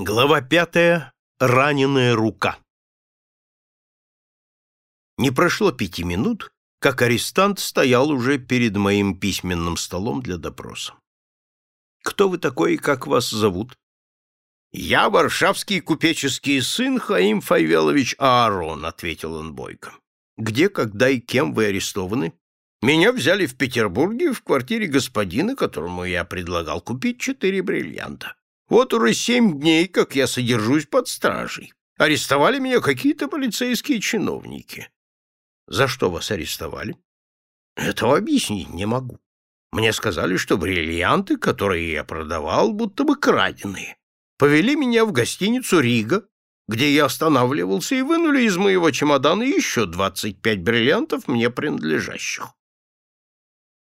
Глава пятая. Раненая рука. Не прошло пяти минут, как арестант стоял уже перед моим письменным столом для допроса. «Кто вы такой и как вас зовут?» «Я варшавский купеческий сын Хаим Файвелович Аарон», — ответил он бойко. «Где, когда и кем вы арестованы?» «Меня взяли в Петербурге в квартире господина, которому я предлагал купить четыре бриллианта. Вот уже семь дней, как я содержусь под стражей. Арестовали меня какие-то полицейские чиновники. За что вас арестовали? Этого объяснить не могу. Мне сказали, что бриллианты, которые я продавал, будто бы краденые. Повели меня в гостиницу «Рига», где я останавливался, и вынули из моего чемодана еще двадцать пять бриллиантов, мне принадлежащих.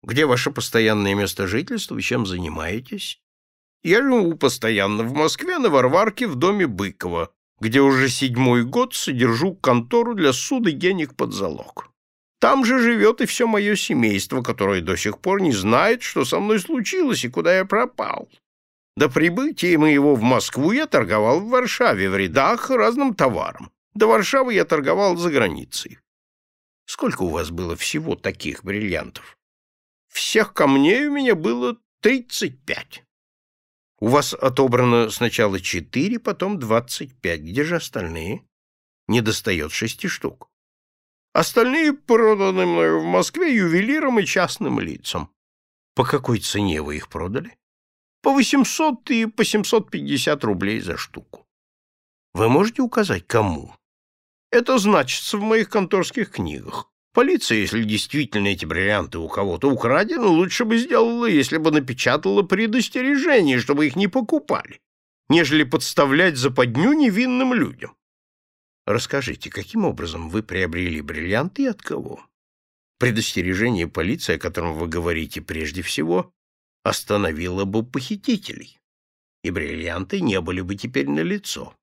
Где ваше постоянное место жительства чем занимаетесь? Я живу постоянно в Москве на Варварке в доме Быкова, где уже седьмой год содержу контору для суда денег под залог. Там же живет и все мое семейство, которое до сих пор не знает, что со мной случилось и куда я пропал. До прибытия моего в Москву я торговал в Варшаве в рядах разным товаром. До Варшавы я торговал за границей. Сколько у вас было всего таких бриллиантов? Всех камней у меня было тридцать пять. У вас отобрано сначала четыре, потом двадцать пять. Где же остальные? Не достает шести штук. Остальные проданы мною в Москве ювелирам и частным лицам. По какой цене вы их продали? По восемьсот и по семьсот пятьдесят рублей за штуку. Вы можете указать, кому? Это значится в моих конторских книгах. Полиция, если действительно эти бриллианты у кого-то украдены, лучше бы сделала, если бы напечатала предостережение, чтобы их не покупали, нежели подставлять западню невинным людям. Расскажите, каким образом вы приобрели бриллианты и от кого? Предостережение полиции, о котором вы говорите прежде всего, остановило бы похитителей, и бриллианты не были бы теперь налицо.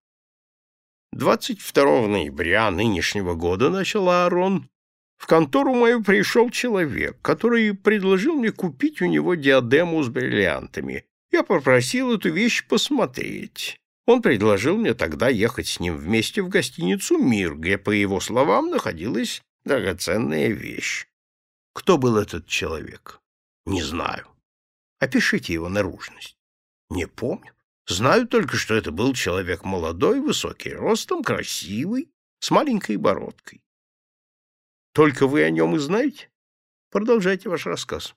22 ноября нынешнего года, начал Аарон, в контору мою пришел человек, который предложил мне купить у него диадему с бриллиантами. Я попросил эту вещь посмотреть. Он предложил мне тогда ехать с ним вместе в гостиницу «Мир», где, по его словам, находилась драгоценная вещь. Кто был этот человек? Не знаю. Опишите его наружность. Не помню. Знаю только, что это был человек молодой, высокий ростом, красивый, с маленькой бородкой. Только вы о нем и знаете? Продолжайте ваш рассказ.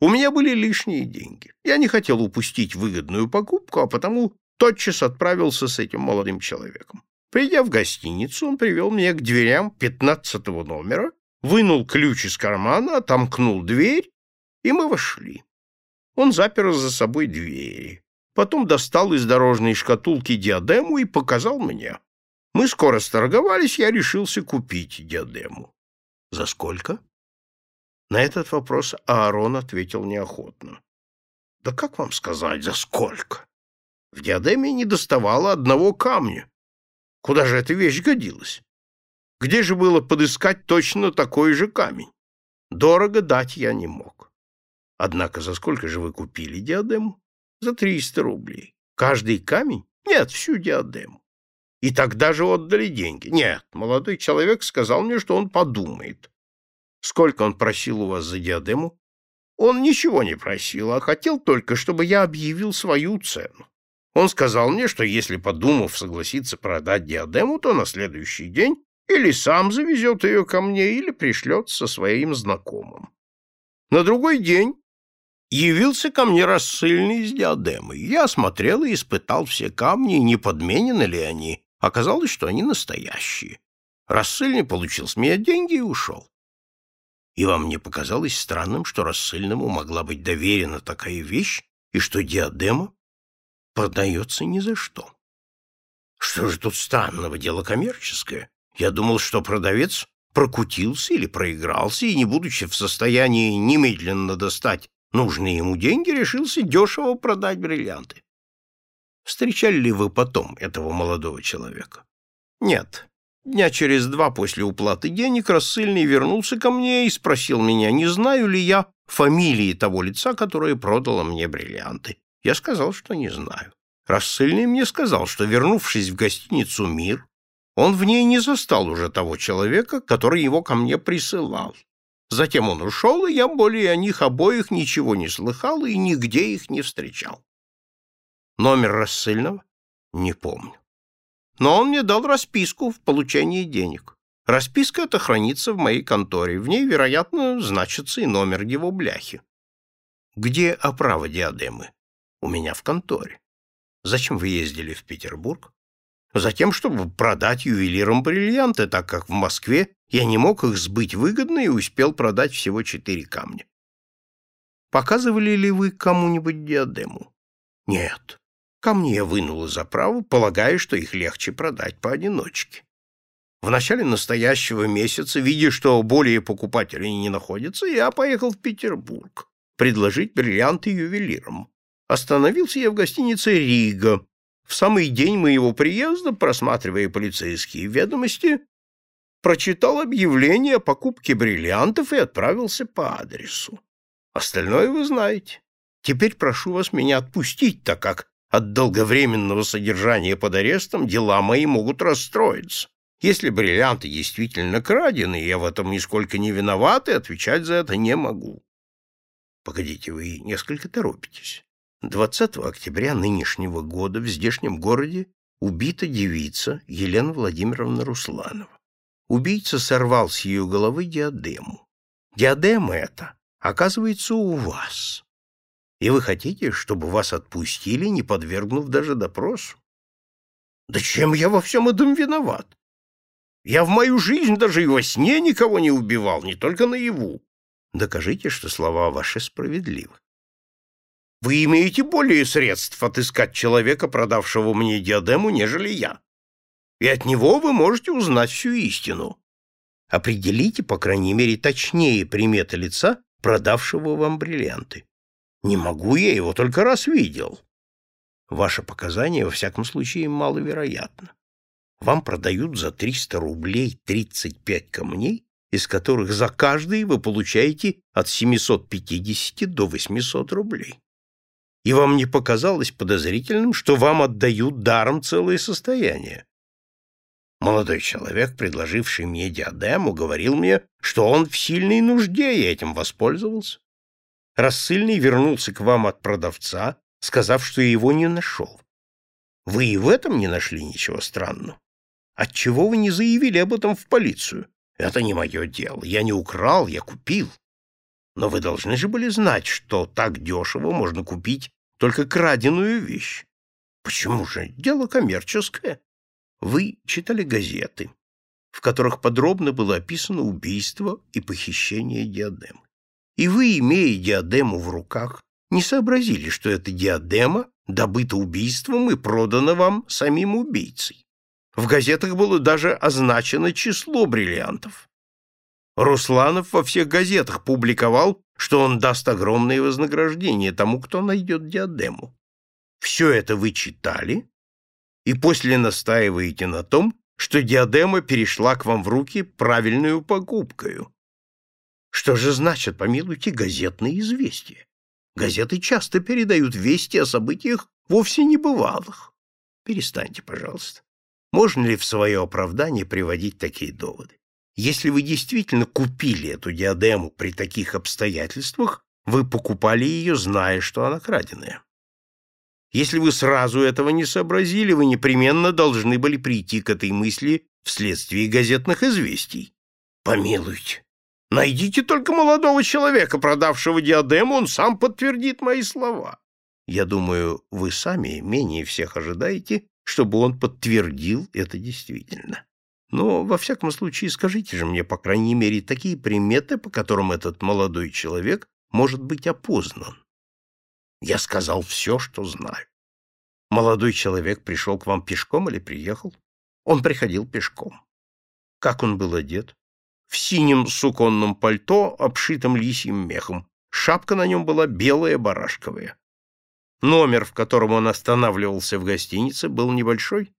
У меня были лишние деньги. Я не хотел упустить выгодную покупку, а потому тотчас отправился с этим молодым человеком. Придя в гостиницу, он привел меня к дверям пятнадцатого номера, вынул ключ из кармана, отомкнул дверь, и мы вошли. Он запер за собой двери. Потом достал из дорожной шкатулки диадему и показал мне. Мы скоро сторговались, я решился купить диадему. За сколько? На этот вопрос Аарон ответил неохотно. Да как вам сказать, за сколько? В диадеме не доставало одного камня. Куда же эта вещь годилась? Где же было подыскать точно такой же камень? Дорого дать я не мог. Однако за сколько же вы купили диадему? За триста рублей. Каждый камень? Нет, всю диадему. И тогда же отдали деньги. Нет, молодой человек сказал мне, что он подумает. Сколько он просил у вас за диадему? Он ничего не просил, а хотел только, чтобы я объявил свою цену. Он сказал мне, что если, подумав, согласится продать диадему, то на следующий день или сам завезет ее ко мне, или пришлет со своим знакомым. На другой день явился ко мне рассыльный с диадемой. Я осмотрел и испытал все камни, не подменены ли они, Оказалось, что они настоящие. Рассыльный получил с меня деньги и ушел. И вам не показалось странным, что рассыльному могла быть доверена такая вещь, и что диадема продается ни за что? Что же тут странного, дело коммерческое? Я думал, что продавец прокутился или проигрался, и, не будучи в состоянии немедленно достать нужные ему деньги, решился дешево продать бриллианты. Встречали ли вы потом этого молодого человека? Нет. Дня через два после уплаты денег рассыльный вернулся ко мне и спросил меня, не знаю ли я фамилии того лица, которое продало мне бриллианты. Я сказал, что не знаю. Рассыльный мне сказал, что, вернувшись в гостиницу «Мир», он в ней не застал уже того человека, который его ко мне присылал. Затем он ушел, и я более о них обоих ничего не слыхал и нигде их не встречал. Номер рассыльного? Не помню. Но он мне дал расписку в получении денег. Расписка эта хранится в моей конторе. В ней, вероятно, значится и номер его бляхи. Где оправа диадемы? У меня в конторе. Зачем вы ездили в Петербург? Затем, чтобы продать ювелирам бриллианты, так как в Москве я не мог их сбыть выгодно и успел продать всего четыре камня. Показывали ли вы кому-нибудь диадему? Нет. Камни я вынул из оправы, полагая, что их легче продать поодиночке. В начале настоящего месяца, видя, что более покупателей не находится, я поехал в Петербург предложить бриллианты ювелирам. Остановился я в гостинице «Рига». В самый день моего приезда, просматривая полицейские ведомости, прочитал объявление о покупке бриллиантов и отправился по адресу. Остальное вы знаете. Теперь прошу вас меня отпустить, так как от долговременного содержания под арестом дела мои могут расстроиться. Если бриллианты действительно крадены, я в этом нисколько не виноват и отвечать за это не могу. Погодите, вы несколько торопитесь. 20 октября нынешнего года в здешнем городе убита девица Елена Владимировна Русланова. Убийца сорвал с ее головы диадему. Диадема эта оказывается у вас. И вы хотите, чтобы вас отпустили, не подвергнув даже допросу? Да чем я во всем этом виноват? Я в мою жизнь даже и во сне никого не убивал, не только наяву. Докажите, что слова ваши справедливы. Вы имеете более средств отыскать человека, продавшего мне диадему, нежели я. И от него вы можете узнать всю истину. Определите, по крайней мере, точнее приметы лица, продавшего вам бриллианты. Не могу я, его только раз видел. Ваше показание, во всяком случае, маловероятно. Вам продают за 300 рублей 35 камней, из которых за каждый вы получаете от 750 до 800 рублей. И вам не показалось подозрительным, что вам отдают даром целое состояние? Молодой человек, предложивший мне диадему, говорил мне, что он в сильной нужде и этим воспользовался. Рассыльный вернулся к вам от продавца, сказав, что его не нашел. Вы и в этом не нашли ничего странного. Отчего вы не заявили об этом в полицию? Это не мое дело. Я не украл, я купил. Но вы должны же были знать, что так дешево можно купить только краденую вещь. Почему же? Дело коммерческое. Вы читали газеты, в которых подробно было описано убийство и похищение диадемы. И вы, имея диадему в руках, не сообразили, что эта диадема добыта убийством и продана вам самим убийцей. В газетах было даже означено число бриллиантов. Русланов во всех газетах публиковал, что он даст огромное вознаграждение тому, кто найдет диадему. Все это вы читали, и после настаиваете на том, что диадема перешла к вам в руки правильную покупкою. Что же значит, помилуйте, газетные известия? Газеты часто передают вести о событиях вовсе небывалых. Перестаньте, пожалуйста. Можно ли в свое оправдание приводить такие доводы? Если вы действительно купили эту диадему при таких обстоятельствах, вы покупали ее, зная, что она краденая. Если вы сразу этого не сообразили, вы непременно должны были прийти к этой мысли вследствие газетных известий. Помилуйте. Найдите только молодого человека, продавшего диадему, он сам подтвердит мои слова. Я думаю, вы сами менее всех ожидаете, чтобы он подтвердил это действительно. Но, во всяком случае, скажите же мне, по крайней мере, такие приметы, по которым этот молодой человек может быть опознан. Я сказал все, что знаю. Молодой человек пришел к вам пешком или приехал? Он приходил пешком. Как он был одет? В синем суконном пальто, обшитом лисьим мехом. Шапка на нем была белая барашковая. Номер, в котором он останавливался в гостинице, был небольшой?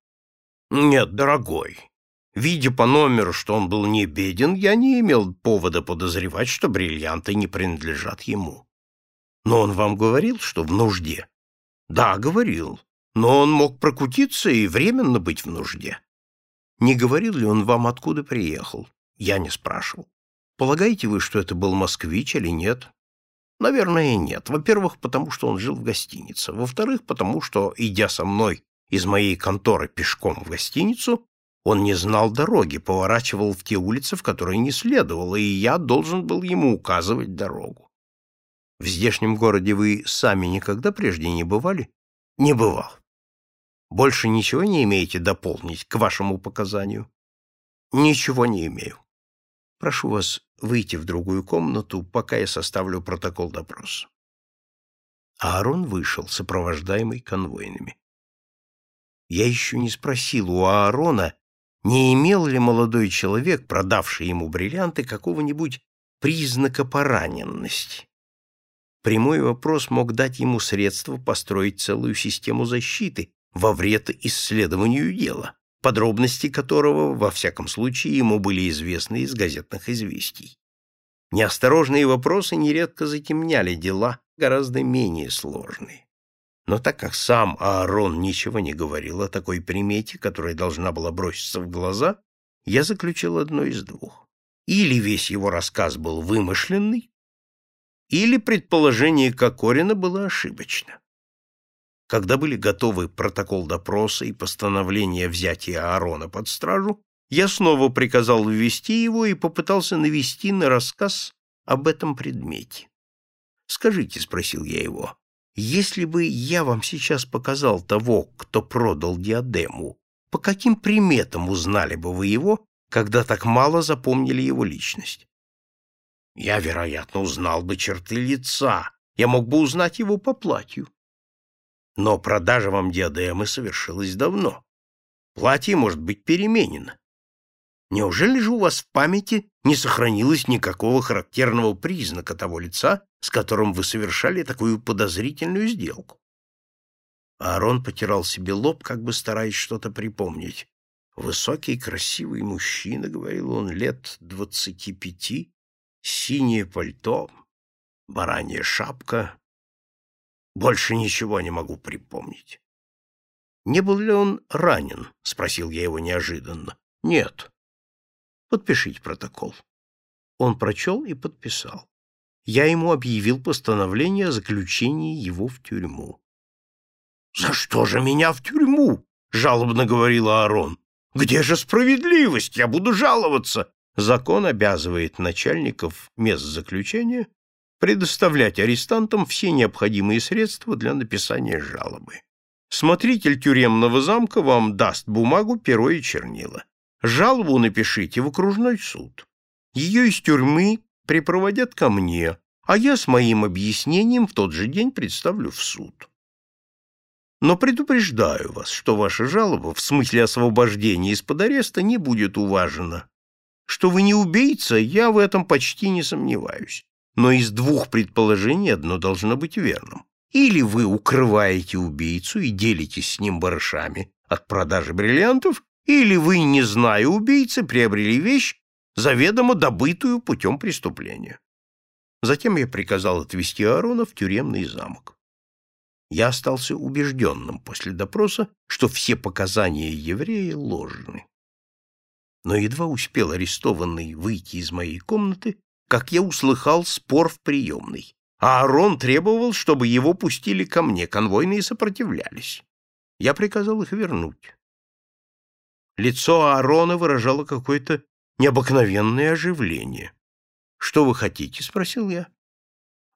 Нет, дорогой. Видя по номеру, что он был не беден, я не имел повода подозревать, что бриллианты не принадлежат ему. Но он вам говорил, что в нужде? Да, говорил. Но он мог прокутиться и временно быть в нужде. Не говорил ли он вам, откуда приехал? Я не спрашивал. Полагаете вы, что это был москвич или нет? Наверное, нет. Во-первых, потому что он жил в гостинице. Во-вторых, потому что, идя со мной из моей конторы пешком в гостиницу, он не знал дороги, поворачивал в те улицы, в которые не следовало, и я должен был ему указывать дорогу. В здешнем городе вы сами никогда прежде не бывали? Не бывал. Больше ничего не имеете дополнить к вашему показанию? Ничего не имею. Прошу вас выйти в другую комнату, пока я составлю протокол допроса. Аарон вышел, сопровождаемый конвойными. Я еще не спросил у Аарона, не имел ли молодой человек, продавший ему бриллианты, какого-нибудь признака пораненности. Прямой вопрос мог дать ему средства построить целую систему защиты во вред исследованию дела подробности которого, во всяком случае, ему были известны из газетных известий. Неосторожные вопросы нередко затемняли дела, гораздо менее сложные. Но так как сам Аарон ничего не говорил о такой примете, которая должна была броситься в глаза, я заключил одно из двух. Или весь его рассказ был вымышленный, или предположение Кокорина было ошибочно. Когда были готовы протокол допроса и постановление взятия Аарона под стражу, я снова приказал ввести его и попытался навести на рассказ об этом предмете. «Скажите», — спросил я его, — «если бы я вам сейчас показал того, кто продал диадему, по каким приметам узнали бы вы его, когда так мало запомнили его личность?» «Я, вероятно, узнал бы черты лица. Я мог бы узнать его по платью. Но продажа вам диадемы совершилась давно. Платье может быть переменено. Неужели же у вас в памяти не сохранилось никакого характерного признака того лица, с которым вы совершали такую подозрительную сделку? Аарон потирал себе лоб, как бы стараясь что-то припомнить. Высокий, красивый мужчина, — говорил он, — лет двадцати пяти, синее пальто, баранья шапка, больше ничего не могу припомнить. Не был ли он ранен? спросил я его неожиданно. Нет. Подпишите протокол. Он прочел и подписал. Я ему объявил постановление о заключении его в тюрьму. «За что же меня в тюрьму?» — жалобно говорила Аарон. «Где же справедливость? Я буду жаловаться!» Закон обязывает начальников мест заключения предоставлять арестантам все необходимые средства для написания жалобы. Смотритель тюремного замка вам даст бумагу, перо и чернила. Жалобу напишите в окружной суд. Ее из тюрьмы припроводят ко мне, а я с моим объяснением в тот же день представлю в суд. Но предупреждаю вас, что ваша жалоба в смысле освобождения из-под ареста не будет уважена. Что вы не убийца, я в этом почти не сомневаюсь но из двух предположений одно должно быть верным. Или вы укрываете убийцу и делитесь с ним барышами от продажи бриллиантов, или вы, не зная убийцы, приобрели вещь, заведомо добытую путем преступления. Затем я приказал отвезти Аарона в тюремный замок. Я остался убежденным после допроса, что все показания еврея ложны. Но едва успел арестованный выйти из моей комнаты, как я услыхал спор в приемной. А Аарон требовал, чтобы его пустили ко мне, конвойные сопротивлялись. Я приказал их вернуть. Лицо Аарона выражало какое-то необыкновенное оживление. «Что вы хотите?» — спросил я.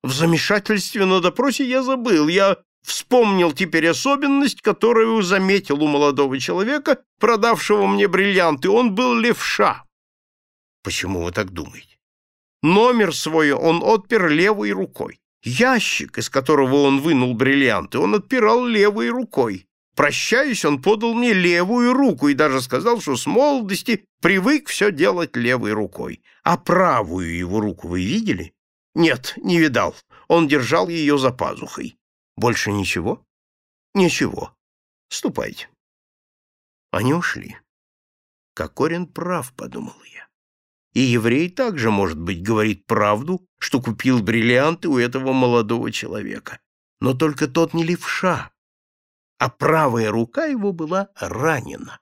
В замешательстве на допросе я забыл. Я вспомнил теперь особенность, которую заметил у молодого человека, продавшего мне бриллианты. Он был левша. Почему вы так думаете? Номер свой он отпер левой рукой. Ящик, из которого он вынул бриллианты, он отпирал левой рукой. Прощаясь, он подал мне левую руку и даже сказал, что с молодости привык все делать левой рукой. А правую его руку вы видели? Нет, не видал. Он держал ее за пазухой. Больше ничего? Ничего. Ступайте. Они ушли. Кокорин прав, подумал я. И еврей также, может быть, говорит правду, что купил бриллианты у этого молодого человека. Но только тот не левша, а правая рука его была ранена.